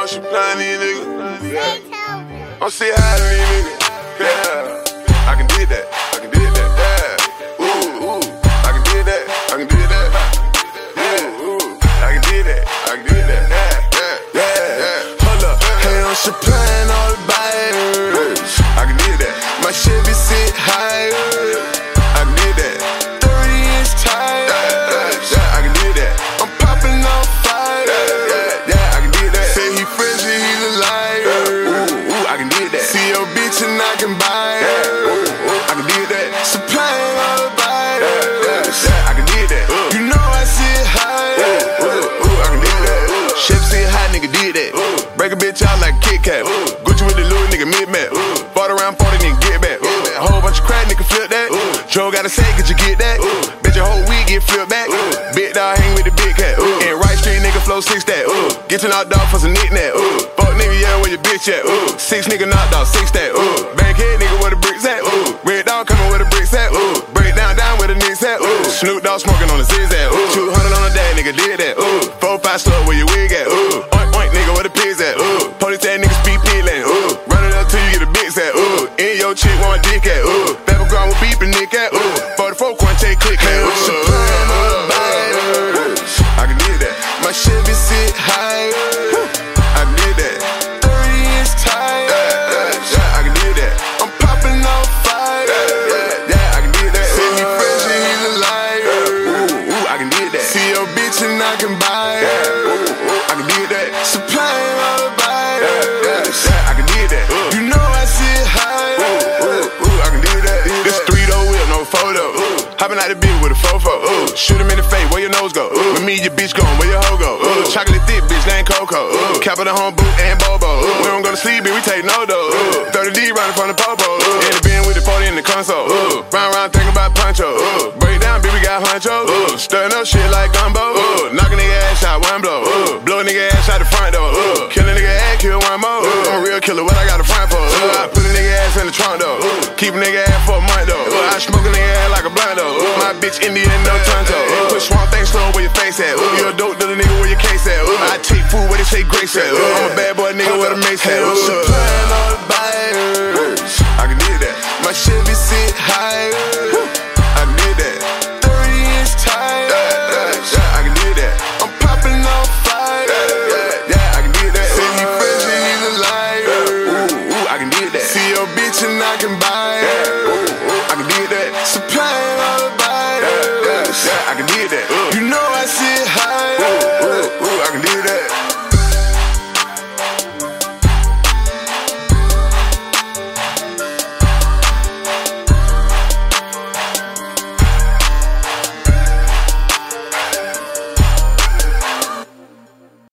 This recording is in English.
on, she playing these niggas. Yeah. I'm see how these niggas. Yeah. I can do that. I can do that. Yeah. Ooh, ooh. I can do that. I can do that. Yeah. Ooh. I can do that. I can do that. Yeah. Yeah. Hold up. Hey, she like Kit Kat. Gucci with the little nigga mid mat. Fought around 40, then get back. A whole bunch of crack, nigga flip that. Joe got a say, could you get that? Bitch, your whole week get flipped back. Big dog hang with the big cat. And right street nigga flow six that. Get your knocked off for some knick-knack. Fuck nigga, yeah, where your bitch at? Six nigga knocked off, six that. Bankhead nigga where the bricks at? Red dog coming where the bricks at? Break down, down where the nicks at? Snoop Dogg smoking on the zigzag. 200 on a day, nigga did that. Four, five slug where your wig at? I can do that. My Chevy sit. I can that. 30 inch I can that. I'm popping fire. Yeah, I can that. He fresh and he's a liar. I can that. See your bitch and I can buy. Fofo. Ooh, shoot him in the face, where your nose go? With me, your bitch going, where your hoe go? Ooh, chocolate thick, bitch, ain't Coco. Ooh, Capital home boot and Bobo. Ooh, we don't go to sleep, bitch, we take no dough. Ooh, 30 D running from the popo. Ooh, in the bin with the 40 in the console. Ooh, round round thinking about Pancho. Ooh, break down, bitch, we got honcho. Ooh, stirring up shit like gumbo. Ooh, knock a nigga ass out one blow. Ooh, blow nigga ass out the front door. Ooh, kill a nigga ass, kill one more. Ooh, I'm a real killer, what I got a front for? Ooh, I put a nigga ass in the trunk though. Ooh, keep a nigga ass for a month though. Ooh, I smoke a nigga ass like a blunt though. My bitch Indian, no Tonto. Uh, Push one thing slow where your face at. Ooh, you a dope little nigga where your case at. Ooh, I take food where they say grace at. Ooh, I'm a bad boy nigga with a mace hat. Ooh, she on buyers. I can do that. My Chevy sit higher. I can do that. 30 inch tires. I can do that. I'm popping on fire. Yeah, I can do that. See you and he's a liar. Ooh, ooh, I can do that. See your bitch and I can buy